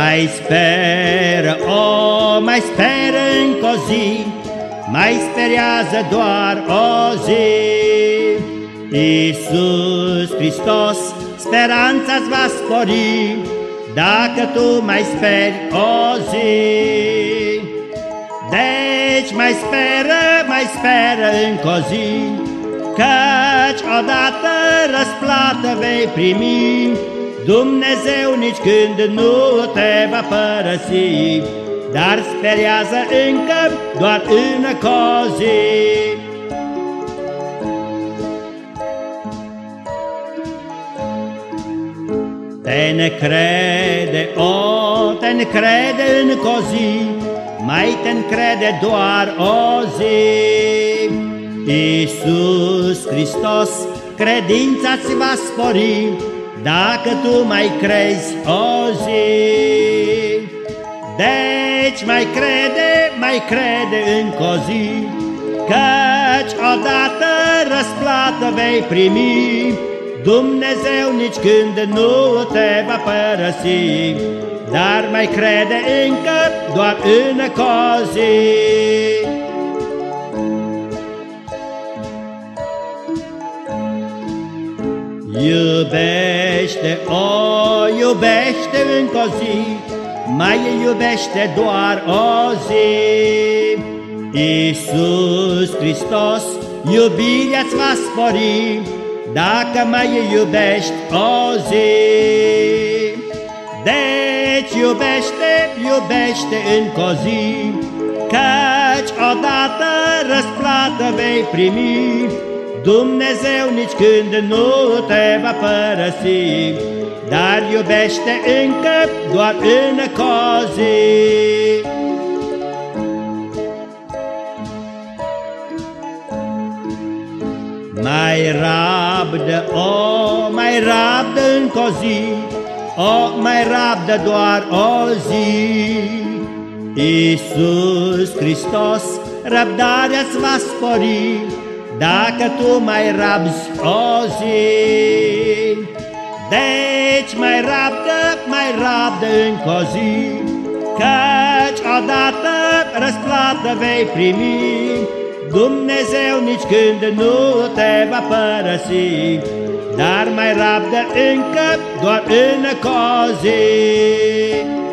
Mai speră, o, mai speră încă o zi, Mai speriază doar o zi. Iisus Hristos, speranța-ți va spori, Dacă tu mai speri o zi. Deci mai speră, mai speră încă o zi, Căci odată răsplată vei primi, Dumnezeu nici când nu te va părăsi, Dar speriază încă doar încă o zi. Te necrede, o, te necrede încă o zi, mai te încrede doar o zi. Iisus Hristos, credința-ți va spori, dacă tu mai crezi o zi. Deci mai crede, mai crede încă o zi, Căci odată răsplată vei primi, Dumnezeu nici când nu te va părăsi, Dar mai crede încă doar încă o zi. Iubește, o, iubește încă o zi, Mai iubește doar o zi. Iisus Hristos, iubirea-ți va spori, Dacă mai iubești o zi. Deci iubește, iubește încă o zi, Căci odată răsplată vei primi, Dumnezeu nici când nu te va părăsi, Dar iubește încă doar încă o zi. Mai rabdă, o, mai rabdă încă o zi, o, mai rabdă doar o zi. Iisus Hristos, răbdarea-ți va spori, dacă tu mai rabzi o zi. Deci mai rabdă, mai rabdă încă o zi, Căci odată răsplată vei primi, Dumnezeu nici când nu te va părăsi, Dar mai rabdă încă doar încă o zi.